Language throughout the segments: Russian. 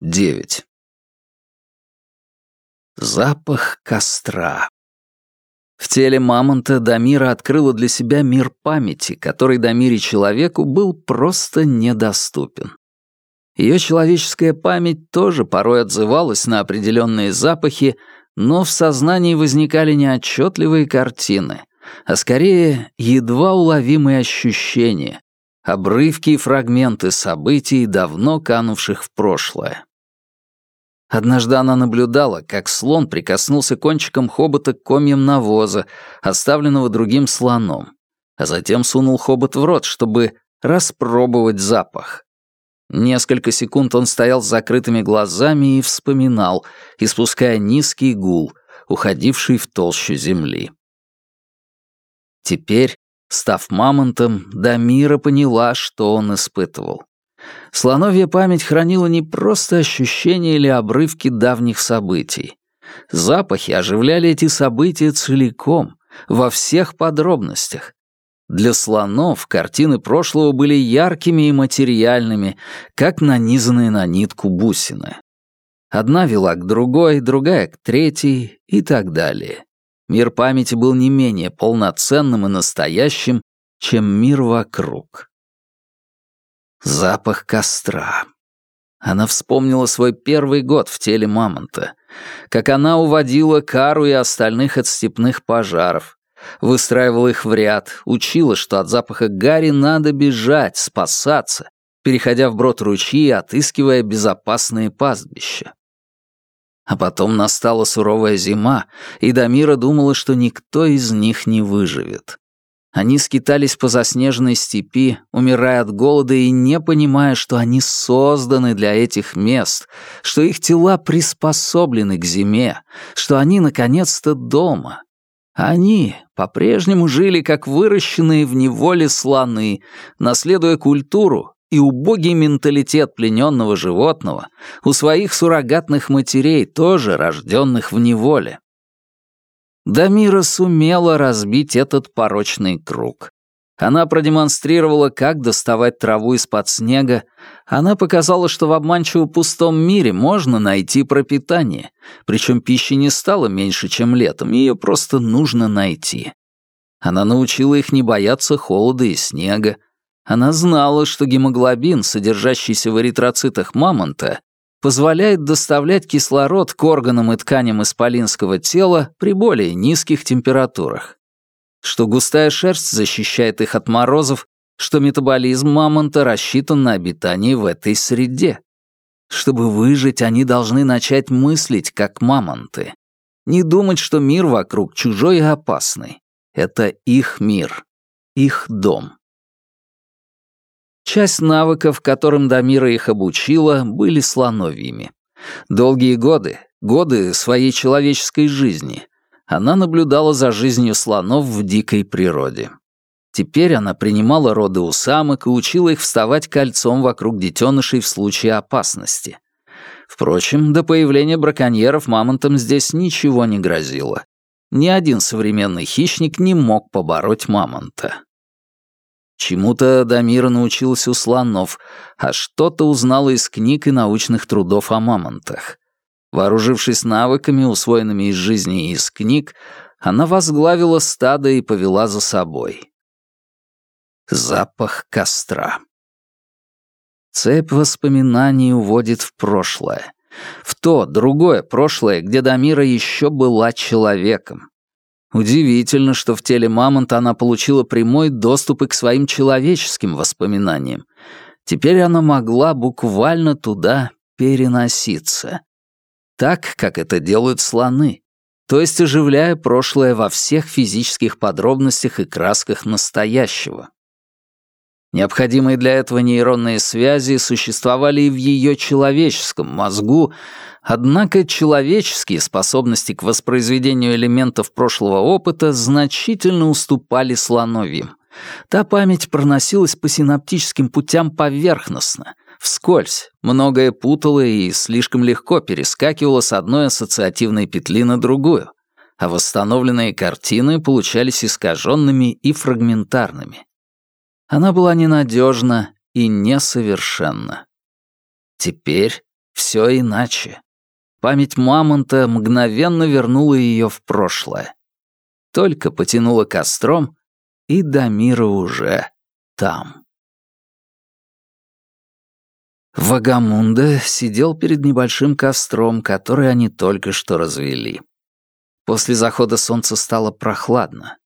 9. Запах костра. В теле мамонта Дамира открыла для себя мир памяти, который Дамире человеку был просто недоступен. Ее человеческая память тоже порой отзывалась на определенные запахи, но в сознании возникали не отчетливые картины, а скорее едва уловимые ощущения, обрывки и фрагменты событий, давно канувших в прошлое. Однажды она наблюдала, как слон прикоснулся кончиком хобота к комьям навоза, оставленного другим слоном, а затем сунул хобот в рот, чтобы распробовать запах. Несколько секунд он стоял с закрытыми глазами и вспоминал, испуская низкий гул, уходивший в толщу земли. Теперь, став мамонтом, Дамира поняла, что он испытывал. Слоновья память хранила не просто ощущения или обрывки давних событий. Запахи оживляли эти события целиком, во всех подробностях. Для слонов картины прошлого были яркими и материальными, как нанизанные на нитку бусины. Одна вела к другой, другая к третьей и так далее. Мир памяти был не менее полноценным и настоящим, чем мир вокруг. Запах костра. Она вспомнила свой первый год в теле мамонта, как она уводила Кару и остальных от степных пожаров, выстраивала их в ряд, учила, что от запаха гари надо бежать, спасаться, переходя вброд ручьи и отыскивая безопасные пастбища. А потом настала суровая зима, и Дамира думала, что никто из них не выживет. Они скитались по заснеженной степи, умирая от голода и не понимая, что они созданы для этих мест, что их тела приспособлены к зиме, что они наконец-то дома. Они по-прежнему жили как выращенные в неволе слоны, наследуя культуру и убогий менталитет плененного животного у своих суррогатных матерей, тоже рожденных в неволе. Дамира сумела разбить этот порочный круг. Она продемонстрировала, как доставать траву из-под снега. Она показала, что в обманчиво пустом мире можно найти пропитание. Причем пищи не стало меньше, чем летом, ее просто нужно найти. Она научила их не бояться холода и снега. Она знала, что гемоглобин, содержащийся в эритроцитах мамонта, позволяет доставлять кислород к органам и тканям исполинского тела при более низких температурах. Что густая шерсть защищает их от морозов, что метаболизм мамонта рассчитан на обитание в этой среде. Чтобы выжить, они должны начать мыслить как мамонты. Не думать, что мир вокруг чужой и опасный. Это их мир, их дом. Часть навыков, которым Дамира их обучила, были слоновьими. Долгие годы, годы своей человеческой жизни, она наблюдала за жизнью слонов в дикой природе. Теперь она принимала роды у самок и учила их вставать кольцом вокруг детенышей в случае опасности. Впрочем, до появления браконьеров мамонтам здесь ничего не грозило. Ни один современный хищник не мог побороть мамонта. Чему-то Дамира научилась у слонов, а что-то узнала из книг и научных трудов о мамонтах. Вооружившись навыками, усвоенными из жизни и из книг, она возглавила стадо и повела за собой. Запах костра. Цепь воспоминаний уводит в прошлое. В то, другое прошлое, где Дамира еще была человеком. Удивительно, что в теле мамонта она получила прямой доступ и к своим человеческим воспоминаниям. Теперь она могла буквально туда переноситься. Так, как это делают слоны. То есть оживляя прошлое во всех физических подробностях и красках настоящего. Необходимые для этого нейронные связи существовали и в ее человеческом мозгу, однако человеческие способности к воспроизведению элементов прошлого опыта значительно уступали слоновьим. Та память проносилась по синаптическим путям поверхностно, вскользь, многое путало и слишком легко перескакивало с одной ассоциативной петли на другую, а восстановленные картины получались искаженными и фрагментарными. Она была ненадежна и несовершенна. Теперь все иначе. Память мамонта мгновенно вернула ее в прошлое. Только потянула костром, и Дамира уже там. Вагамунда сидел перед небольшим костром, который они только что развели. После захода солнца стало прохладно.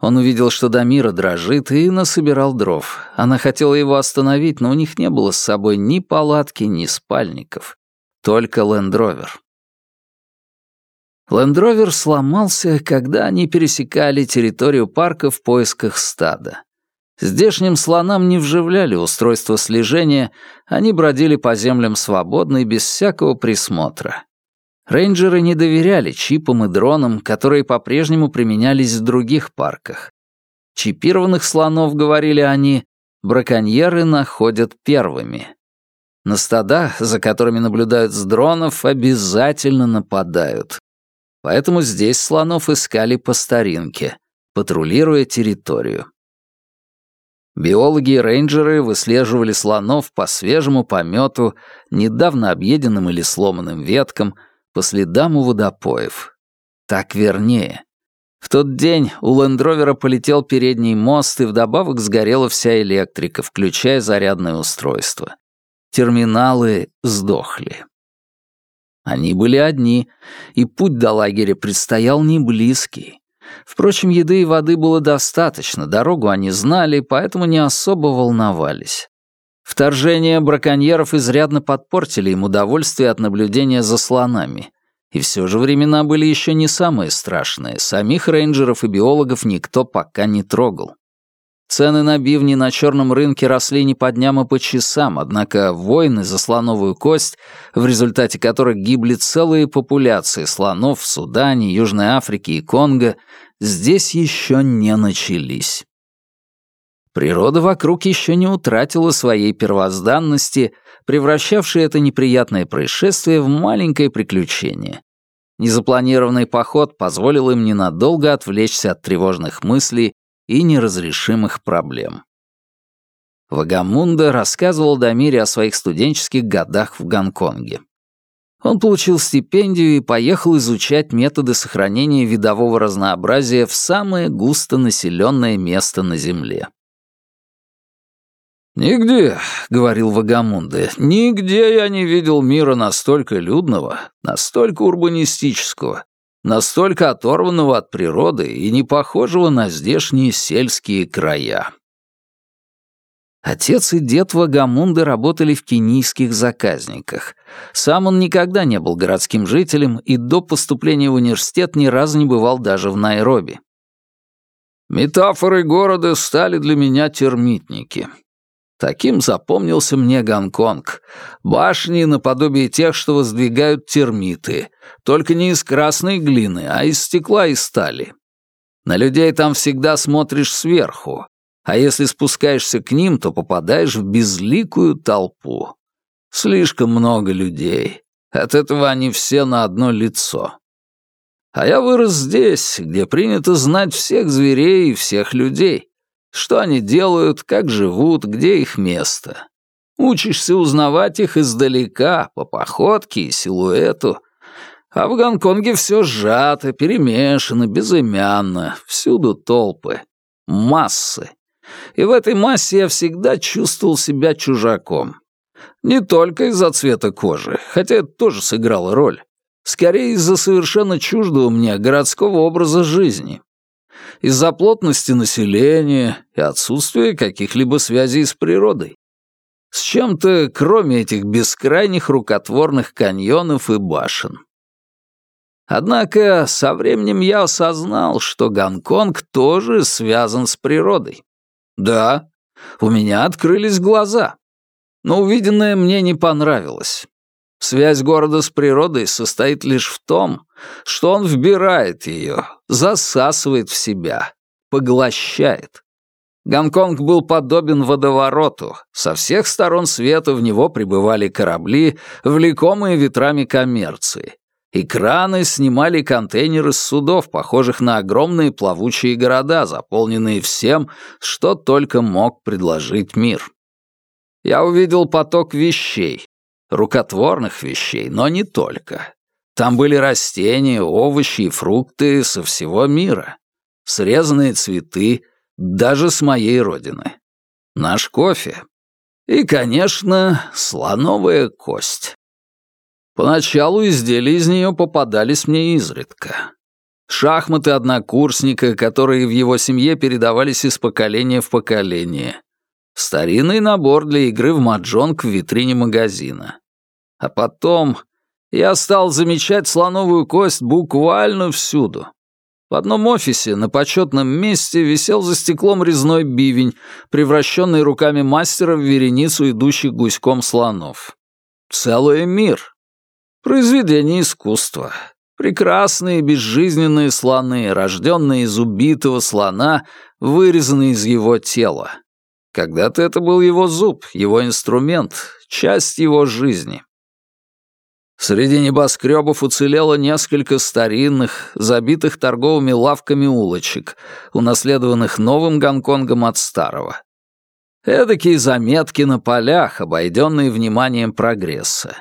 Он увидел, что Дамира дрожит, и насобирал дров. Она хотела его остановить, но у них не было с собой ни палатки, ни спальников. Только лендровер. Лендровер сломался, когда они пересекали территорию парка в поисках стада. Здешним слонам не вживляли устройство слежения, они бродили по землям свободно и без всякого присмотра. Рейнджеры не доверяли чипам и дронам, которые по-прежнему применялись в других парках. Чипированных слонов, говорили они, браконьеры находят первыми. На стада, за которыми наблюдают с дронов, обязательно нападают. Поэтому здесь слонов искали по старинке, патрулируя территорию. Биологи и рейнджеры выслеживали слонов по свежему помету, недавно объеденным или сломанным веткам, по следам у водопоев. Так вернее. В тот день у лендровера полетел передний мост, и вдобавок сгорела вся электрика, включая зарядное устройство. Терминалы сдохли. Они были одни, и путь до лагеря предстоял не близкий. Впрочем, еды и воды было достаточно, дорогу они знали, поэтому не особо волновались. Вторжение браконьеров изрядно подпортили им удовольствие от наблюдения за слонами. И все же времена были еще не самые страшные, самих рейнджеров и биологов никто пока не трогал. Цены на бивни на черном рынке росли не по дням, а по часам, однако войны за слоновую кость, в результате которых гибли целые популяции слонов в Судане, Южной Африке и Конго, здесь еще не начались. Природа вокруг еще не утратила своей первозданности, превращавшей это неприятное происшествие в маленькое приключение. Незапланированный поход позволил им ненадолго отвлечься от тревожных мыслей и неразрешимых проблем. Вагамунда рассказывал Дамире о своих студенческих годах в Гонконге. Он получил стипендию и поехал изучать методы сохранения видового разнообразия в самое густонаселенное место на Земле. «Нигде», — говорил Вагамунде, — «нигде я не видел мира настолько людного, настолько урбанистического, настолько оторванного от природы и не похожего на здешние сельские края. Отец и дед Вагамунды работали в кенийских заказниках. Сам он никогда не был городским жителем и до поступления в университет ни разу не бывал даже в Найроби. Метафорой города стали для меня термитники. Таким запомнился мне Гонконг. Башни наподобие тех, что воздвигают термиты. Только не из красной глины, а из стекла и стали. На людей там всегда смотришь сверху. А если спускаешься к ним, то попадаешь в безликую толпу. Слишком много людей. От этого они все на одно лицо. А я вырос здесь, где принято знать всех зверей и всех людей. Что они делают, как живут, где их место. Учишься узнавать их издалека, по походке и силуэту. А в Гонконге все сжато, перемешано, безымянно, всюду толпы, массы. И в этой массе я всегда чувствовал себя чужаком. Не только из-за цвета кожи, хотя это тоже сыграло роль. Скорее из-за совершенно чуждого мне городского образа жизни из-за плотности населения и отсутствия каких-либо связей с природой. С чем-то, кроме этих бескрайних рукотворных каньонов и башен. Однако со временем я осознал, что Гонконг тоже связан с природой. Да, у меня открылись глаза. Но увиденное мне не понравилось. Связь города с природой состоит лишь в том, что он вбирает ее, засасывает в себя, поглощает. Гонконг был подобен водовороту. Со всех сторон света в него прибывали корабли, влекомые ветрами коммерции. И краны снимали контейнеры с судов, похожих на огромные плавучие города, заполненные всем, что только мог предложить мир. Я увидел поток вещей, рукотворных вещей, но не только. Там были растения, овощи и фрукты со всего мира, срезанные цветы, даже с моей родины. Наш кофе. И, конечно, слоновая кость. Поначалу изделия из нее попадались мне изредка. Шахматы однокурсника, которые в его семье передавались из поколения в поколение. Старинный набор для игры в маджонг в витрине магазина. А потом я стал замечать слоновую кость буквально всюду. В одном офисе на почетном месте висел за стеклом резной бивень, превращенный руками мастера в вереницу идущих гуськом слонов. Целый мир. Произведение искусства. Прекрасные безжизненные слоны, рожденные из убитого слона, вырезанные из его тела. Когда-то это был его зуб, его инструмент, часть его жизни. Среди небоскребов уцелело несколько старинных, забитых торговыми лавками улочек, унаследованных новым Гонконгом от старого. Эдакие заметки на полях, обойденные вниманием прогресса.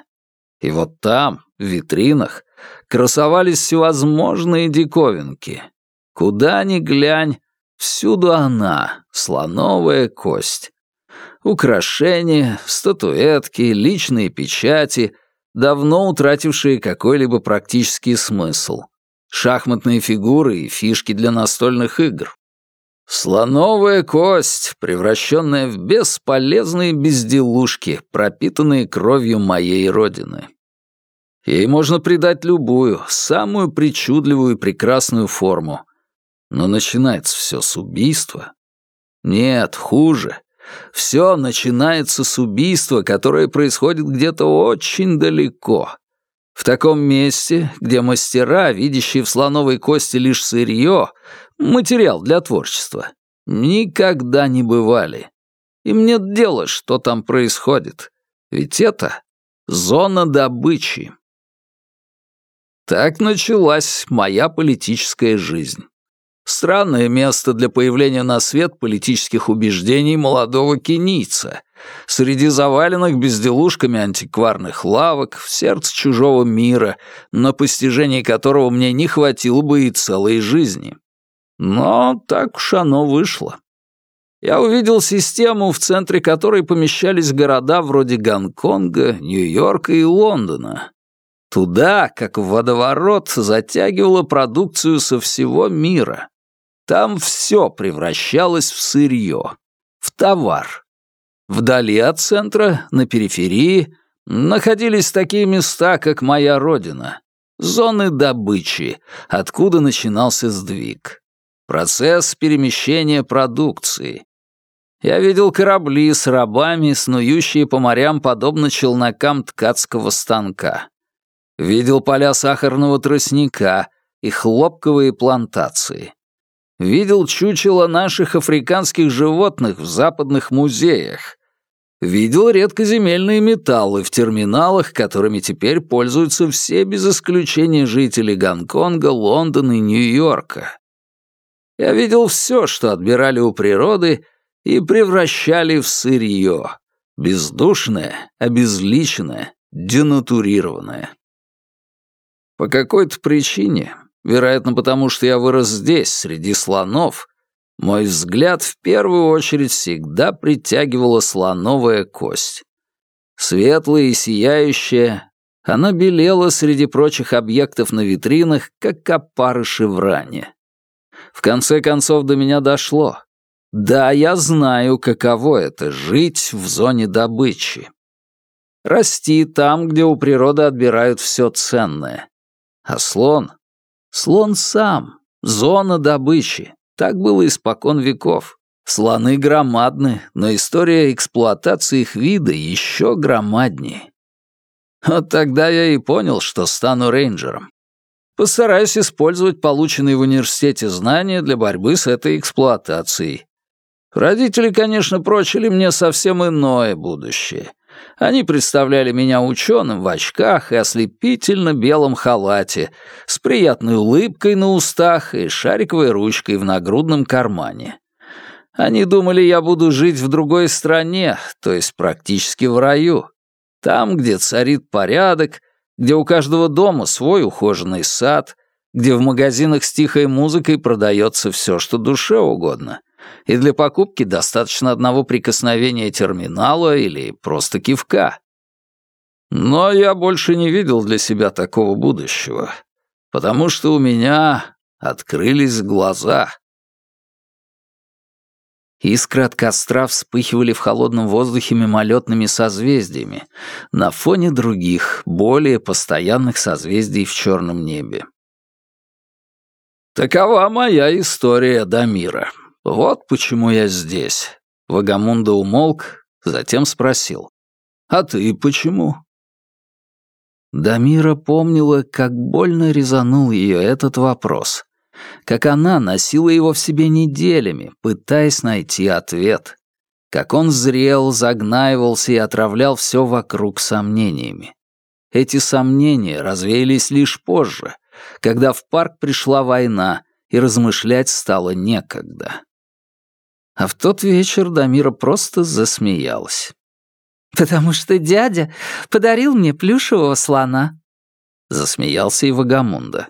И вот там, в витринах, красовались всевозможные диковинки. Куда ни глянь, всюду она, слоновая кость. Украшения, статуэтки, личные печати — давно утратившие какой-либо практический смысл. Шахматные фигуры и фишки для настольных игр. Слоновая кость, превращенная в бесполезные безделушки, пропитанные кровью моей родины. Ей можно придать любую, самую причудливую и прекрасную форму. Но начинается все с убийства. Нет, хуже. Все начинается с убийства, которое происходит где-то очень далеко. В таком месте, где мастера, видящие в слоновой кости лишь сырье, материал для творчества, никогда не бывали. Им нет дела, что там происходит. Ведь это зона добычи. Так началась моя политическая жизнь. Странное место для появления на свет политических убеждений молодого кенийца. Среди заваленных безделушками антикварных лавок, в сердце чужого мира, на постижение которого мне не хватило бы и целой жизни. Но так уж оно вышло. Я увидел систему, в центре которой помещались города вроде Гонконга, Нью-Йорка и Лондона. Туда, как в водоворот, затягивала продукцию со всего мира. Там все превращалось в сырье, в товар. Вдали от центра, на периферии, находились такие места, как моя родина, зоны добычи, откуда начинался сдвиг. Процесс перемещения продукции. Я видел корабли с рабами, снующие по морям, подобно челнокам ткацкого станка. Видел поля сахарного тростника и хлопковые плантации видел чучело наших африканских животных в западных музеях, видел редкоземельные металлы в терминалах, которыми теперь пользуются все без исключения жители Гонконга, Лондона и Нью-Йорка. Я видел все, что отбирали у природы и превращали в сырье, бездушное, обезличенное, денатурированное. По какой-то причине вероятно, потому что я вырос здесь, среди слонов, мой взгляд в первую очередь всегда притягивала слоновая кость. Светлая и сияющая, она белела среди прочих объектов на витринах, как опарыши в ране. В конце концов до меня дошло. Да, я знаю, каково это — жить в зоне добычи. Расти там, где у природы отбирают все ценное. А слон Слон сам, зона добычи. Так было испокон веков. Слоны громадны, но история эксплуатации их вида еще громаднее. Вот тогда я и понял, что стану рейнджером. Постараюсь использовать полученные в университете знания для борьбы с этой эксплуатацией. Родители, конечно, прочили мне совсем иное будущее. Они представляли меня ученым в очках и ослепительно белом халате, с приятной улыбкой на устах и шариковой ручкой в нагрудном кармане. Они думали, я буду жить в другой стране, то есть практически в раю. Там, где царит порядок, где у каждого дома свой ухоженный сад, где в магазинах с тихой музыкой продается все, что душе угодно, и для покупки достаточно одного прикосновения терминала или просто кивка. Но я больше не видел для себя такого будущего, потому что у меня открылись глаза. Искры от костра вспыхивали в холодном воздухе мимолетными созвездиями на фоне других, более постоянных созвездий в черном небе. Такова моя история Дамира. Вот почему я здесь. Вагамунда умолк, затем спросил. А ты почему? Дамира помнила, как больно резанул ее этот вопрос как она носила его в себе неделями, пытаясь найти ответ, как он зрел, загнаивался и отравлял все вокруг сомнениями. Эти сомнения развеялись лишь позже, когда в парк пришла война, и размышлять стало некогда. А в тот вечер Дамира просто засмеялась. «Потому что дядя подарил мне плюшевого слона», — засмеялся и Вагамунда.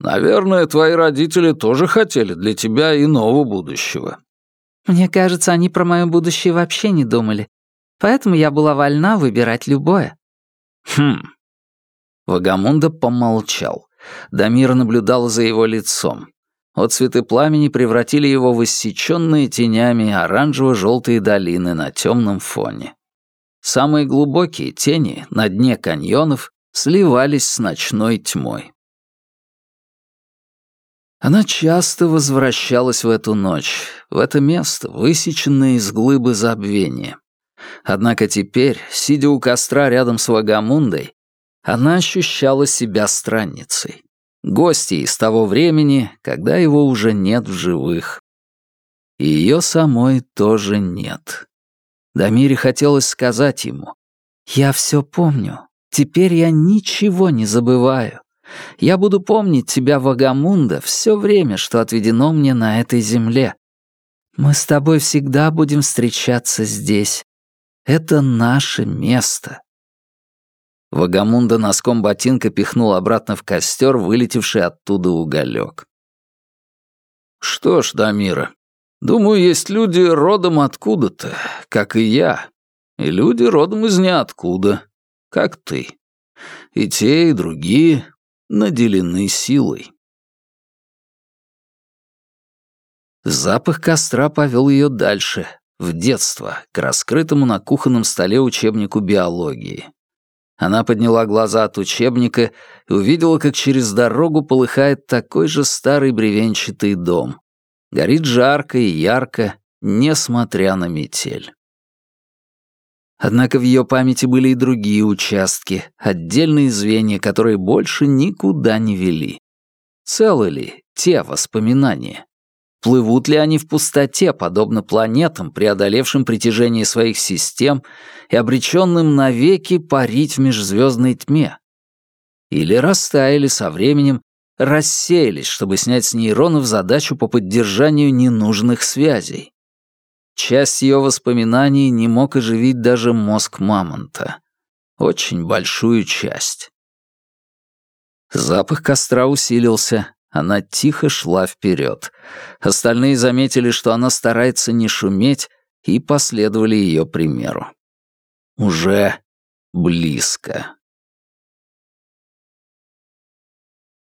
Наверное, твои родители тоже хотели для тебя иного будущего. Мне кажется, они про мое будущее вообще не думали. Поэтому я была вольна выбирать любое. Хм. Вагамунда помолчал. Дамир наблюдала за его лицом. Отцветы пламени превратили его в иссеченные тенями оранжево-желтые долины на темном фоне. Самые глубокие тени на дне каньонов сливались с ночной тьмой. Она часто возвращалась в эту ночь, в это место, высеченное из глыбы забвения. Однако теперь, сидя у костра рядом с Вагамундой, она ощущала себя странницей, гостьей из того времени, когда его уже нет в живых. И ее самой тоже нет. Дамире хотелось сказать ему, «Я все помню, теперь я ничего не забываю. Я буду помнить тебя, Вагамунда, все время, что отведено мне на этой земле. Мы с тобой всегда будем встречаться здесь. Это наше место». Вагамунда носком ботинка пихнул обратно в костер, вылетевший оттуда уголек. «Что ж, Дамира, думаю, есть люди родом откуда-то, как и я, и люди родом из ниоткуда, как ты. И те, и другие наделены силой. Запах костра повел ее дальше, в детство, к раскрытому на кухонном столе учебнику биологии. Она подняла глаза от учебника и увидела, как через дорогу полыхает такой же старый бревенчатый дом. Горит жарко и ярко, несмотря на метель. Однако в ее памяти были и другие участки, отдельные звенья, которые больше никуда не вели. Целы ли те воспоминания? Плывут ли они в пустоте, подобно планетам, преодолевшим притяжение своих систем и обреченным навеки парить в межзвездной тьме? Или растаяли со временем, рассеялись, чтобы снять с нейронов задачу по поддержанию ненужных связей? Часть ее воспоминаний не мог оживить даже мозг мамонта. Очень большую часть. Запах костра усилился, она тихо шла вперед. Остальные заметили, что она старается не шуметь, и последовали ее примеру. Уже близко.